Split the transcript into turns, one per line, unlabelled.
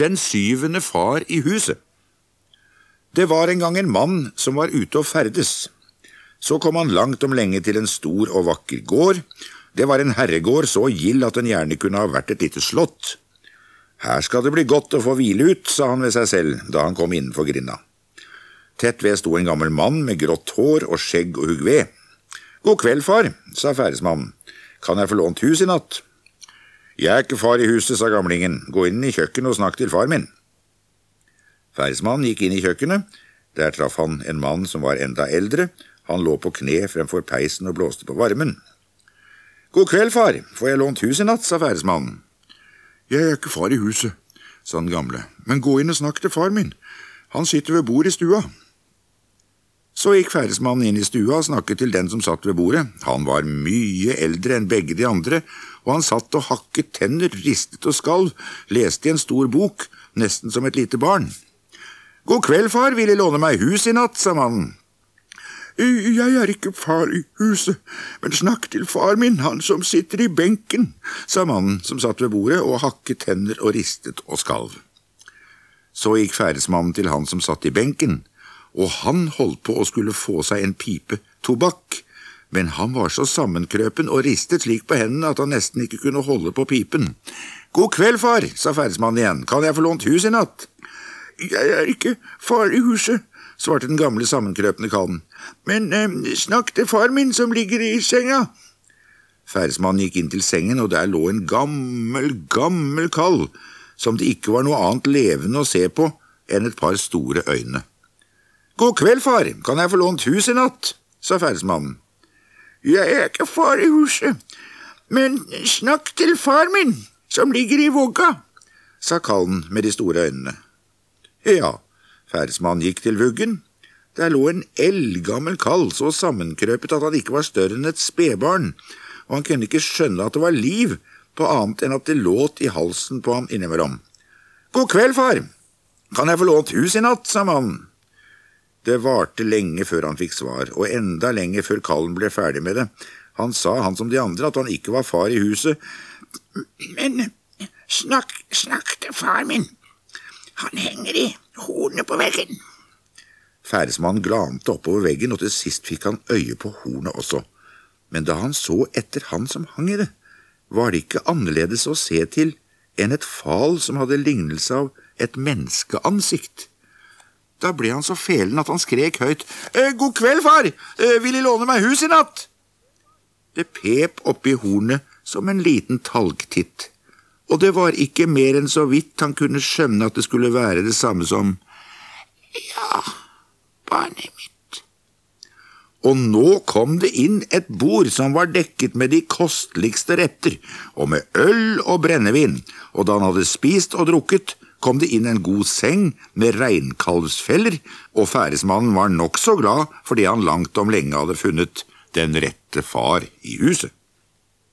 Den syvende far i huset. Det var en gang en mann som var ute og ferdes. Så kom han langt om lenge til en stor og vakker gård. Det var en herregård så gild at den gjerne kunne ha vært et lite slott. Her skal det bli godt å få hvile ut, sa han ved seg selv da han kom innenfor grinda. Tett ved sto en gammel mann med grått hår og skjegg og hugg ved. God kveld, far, sa ferdesmannen. Kan jeg få lånt hus i natt? Jeg er ikke far i huset, sa gamlingen. Gå inn i kjøkkenet og snakk til far min. Færesmannen gikk inn i kjøkkenet. Der traff han en mann som var enda eldre. Han lå på kne fremfor peisen og blåste på varmen. God kveld, far, får jeg lånt hus i natt, sa færesmannen. Jeg er ikke far i huset, sa den gamle, men gå inn og snakk til far min. Han sitter ved bordet i stua. Så gikk færesmannen inn i stua og snakket til den som satt ved bordet. Han var mye eldre enn begge de andre, og han satt og hakket tenner, ristet og skalv, leste i en stor bok, nesten som et lite barn. God kveld, far, vil De låne meg hus i natt, sa mannen. Jeg er ikke far i huset, men snakk til far min, han som sitter i benken, sa mannen som satt ved bordet og hakket tenner og ristet og skalv. Så gikk ferdsmannen til han som satt i benken og han holdt på å skulle få seg en pipe tobakk, men han var så sammenkrøpen og ristet slik på hendene at han nesten ikke kunne holde på pipen. God kveld, far, sa ferdsmannen igjen, kan jeg få lånt hus i natt? Jeg er ikke far i huset, svarte den gamle sammenkrøpne kallen, men eh, snakk til far min som ligger i senga. Ferdsmannen gikk inn til sengen, og der lå en gammel, gammel kall, som det ikke var noe annet levende å se på enn et par store øyne. God kveld, far, kan jeg få lånt hus i natt? sa ferdsmannen. Jeg er ikke far i huset, men snakk til far min, som ligger i vugga, sa kallen med de store øynene. Ja, ferdsmannen gikk til vuggen. Der lå en eldgammel kall, så sammenkrøpet at han ikke var større enn et spedbarn, og han kunne ikke skjønne at det var liv på annet enn at det låt i halsen på ham innimellom. God kveld, far, kan jeg få lånt hus i natt, sa mannen. Det varte lenge før han fikk svar, og enda lenger før kallen ble ferdig med det. Han sa, han som de andre, at han ikke var far i huset. Men snakk, snakk til far min. Han henger i hornet på veggen. Færesmannen glante oppover veggen, og til sist fikk han øye på hornet også. Men da han så etter han som hang i det, var det ikke annerledes å se til enn et fal som hadde lignelse av et menneskeansikt. Da ble han så felen at han skrek høyt. Eh, god kveld, far! Eh, vil De låne meg hus i natt? Det pep oppi hornet som en liten talgtitt, og det var ikke mer enn så vidt han kunne skjønne at det skulle være det samme som Ja, barnet mitt. Og nå kom det inn et bord som var dekket med de kosteligste retter, og med øl og brennevin, og da han hadde spist og drukket, kom det inn en god seng med reinkalvsfeller, og færesmannen var nokså glad fordi han langt om lenge hadde funnet den rette far i huset.